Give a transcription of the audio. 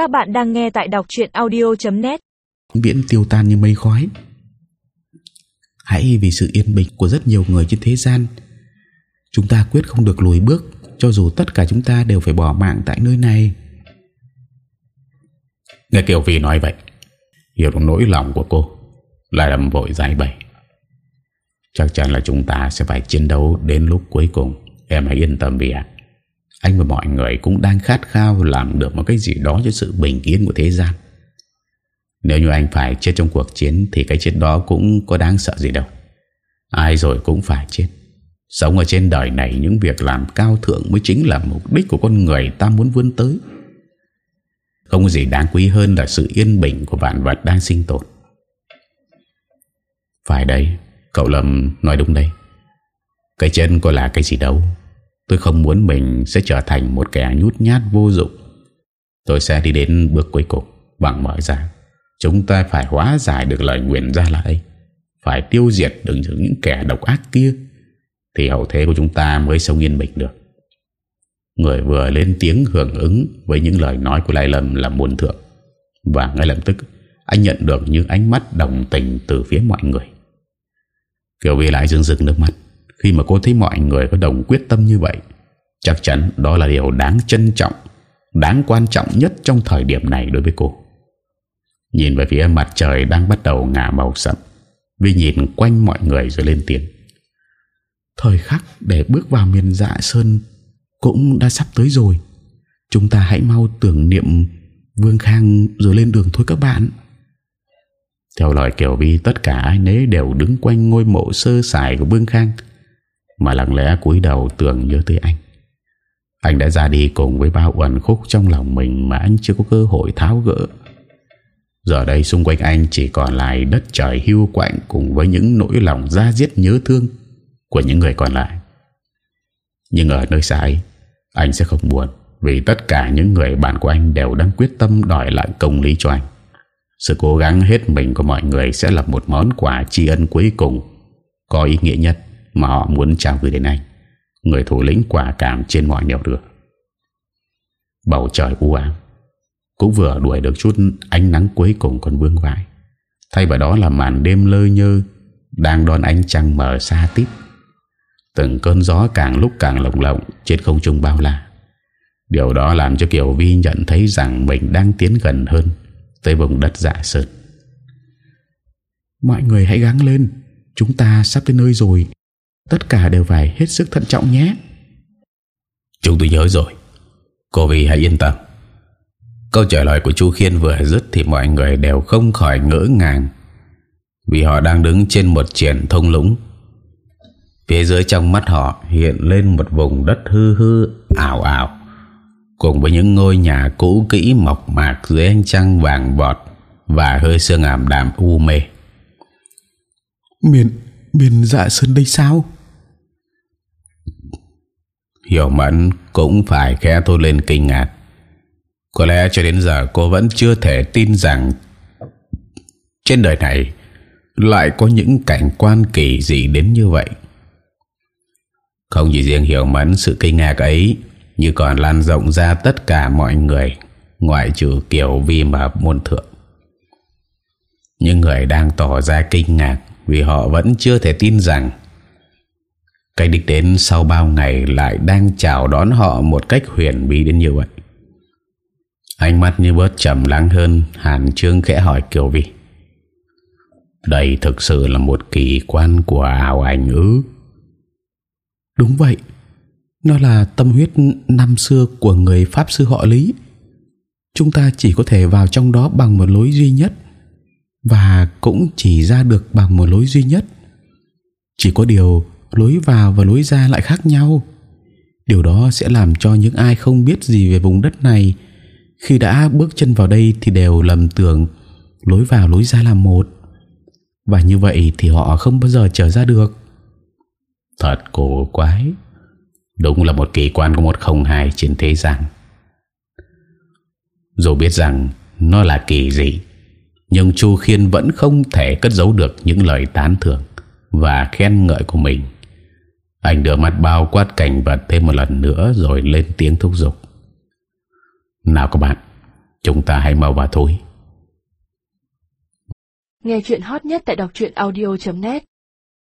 Các bạn đang nghe tại đọc chuyện audio.net Viễn tiêu tan như mây khói. Hãy vì sự yên bình của rất nhiều người trên thế gian Chúng ta quyết không được lùi bước Cho dù tất cả chúng ta đều phải bỏ mạng tại nơi này. Nghe Kiều Vi nói vậy Hiểu được nỗi lòng của cô Lại đầm vội giải bày. Chắc chắn là chúng ta sẽ phải chiến đấu Đến lúc cuối cùng Em hãy yên tâm vì ạ anh và mọi người cũng đang khát khao Làm được một cái gì đó cho sự bình yên của thế gian. Nếu như anh phải chết trong cuộc chiến Thì cái chết đó cũng có đáng sợ gì đâu. Ai rồi cũng phải chết. Sống ở trên đời này Những việc làm cao thượng Mới chính là mục đích của con người ta muốn vươn tới. Không có gì đáng quý hơn Là sự yên bình của vạn vật đang sinh tồn. Phải đấy, Cậu Lâm nói đúng đây Cái chân có là cái gì đâu. Tôi không muốn mình sẽ trở thành một kẻ nhút nhát vô dụng. Tôi sẽ đi đến bước cuối cùng Bằng mở ra. Chúng ta phải hóa giải được lời nguyện ra lại Phải tiêu diệt được những kẻ độc ác kia, Thì hậu thế của chúng ta mới sống yên bình được. Người vừa lên tiếng hưởng ứng Với những lời nói của Lai Lâm là muôn thượng. Và ngay lập tức, Anh nhận được những ánh mắt đồng tình từ phía mọi người. Kiều Vi lại dưng dưng nước mắt. Khi mà cô thấy mọi người có đồng quyết tâm như vậy, Chắc chắn đó là điều đáng trân trọng, Đáng quan trọng nhất trong thời điểm này đối với cô. Nhìn về phía mặt trời đang bắt đầu ngả màu sậm Vi nhìn quanh mọi người rồi lên tiếng. Thời khắc để bước vào miền dạ sơn Cũng đã sắp tới rồi. Chúng ta hãy mau tưởng niệm Vương Khang rồi lên đường thôi các bạn. Theo lời Kiều Vi, Tất cả ai nấy đều đứng quanh ngôi mộ sơ sài của Vương Khang. Mà lặng lẽ cúi đầu tưởng nhớ tới anh. Anh đã ra đi cùng với bao uẩn khúc trong lòng mình Mà anh chưa có cơ hội tháo gỡ. Giờ đây xung quanh anh chỉ còn lại đất trời hưu quạnh Cùng với những nỗi lòng ra giết nhớ thương Của những người còn lại. Nhưng ở nơi xa ấy, Anh sẽ không buồn Vì tất cả những người bạn của anh đều đang quyết tâm đòi lại công lý cho anh. Sự cố gắng hết mình của mọi người sẽ là một món quà tri ân cuối cùng, có ý nghĩa nhất mà họ muốn trao gửi đến anh. Người thủ lĩnh quả cảm trên mọi nẻo đường. Bầu trời u ám cũng vừa đuổi được chút ánh nắng cuối cùng còn vương vãi. Thay vào đó là màn đêm lơ nhơ đang đón ánh trăng mờ xa tít. Từng cơn gió càng lúc càng lộng lộng trên không trung bao la. Điều đó làm cho Kiều Vi nhận thấy rằng mình đang tiến gần hơn tới vùng đất dạ sơn. Mọi người hãy gắng lên, chúng ta sắp tới nơi rồi. Tất cả đều phải hết sức thận trọng nhé. Chúng tôi nhớ rồi. Cô Vi hãy yên tâm. Câu trả lời của chú Khiên vừa dứt thì mọi người đều không khỏi ngỡ ngàng vì họ đang đứng trên một triển thông lũng. Phía dưới trong mắt họ hiện lên một vùng đất hư hư ảo ảo cùng với những ngôi nhà cũ kỹ mọc mạc dưới ánh trăng vàng bọt và hơi sương ảm đạm u mê. Miền, miền dạ sơn đây sao? Hiểu mẫn cũng phải khẽ thôi lên kinh ngạc. Có lẽ cho đến giờ cô vẫn chưa thể tin rằng trên đời này lại có những cảnh quan kỳ dị đến như vậy. Không chỉ riêng hiểu mẫn sự kinh ngạc ấy như còn lan rộng ra tất cả mọi người, ngoại trừ kiểu vi mà môn thượng. Những người đang tỏ ra kinh ngạc vì họ vẫn chưa thể tin rằng cái đích đến sau bao ngày lại đang chào đón họ một cách huyền bí đến như vậy. Ánh mắt như bớt trầm lắng hơn, Hàn Trương khẽ hỏi Kiều Vi Đây thực sự là một kỳ quan của ảo ảnh ư Đúng vậy nó là tâm huyết năm xưa của người Pháp sư họ Lý. Chúng ta chỉ có thể vào trong đó bằng một lối duy nhất và cũng chỉ ra được bằng một lối duy nhất. Chỉ có điều lối vào và lối ra lại khác nhau. Điều đó sẽ làm cho những ai không biết gì về vùng đất này, khi đã bước chân vào đây thì đều lầm tưởng lối vào, lối ra là một. Và như vậy thì họ không bao giờ trở ra được. Thật cổ quái. Đúng là một kỳ quan của một không hai trên thế gian Dù biết rằng Nó là kỳ dị, Nhưng Chu Khiên vẫn không thể cất giấu được Những lời tán thưởng Và khen ngợi của mình anh đưa mắt bao quát cảnh vật thêm một lần nữa Rồi lên tiếng thúc giục. Nào các bạn, Chúng ta hãy mau vào thôi. Nghe chuyện hot nhất tại đọc truyện audio.net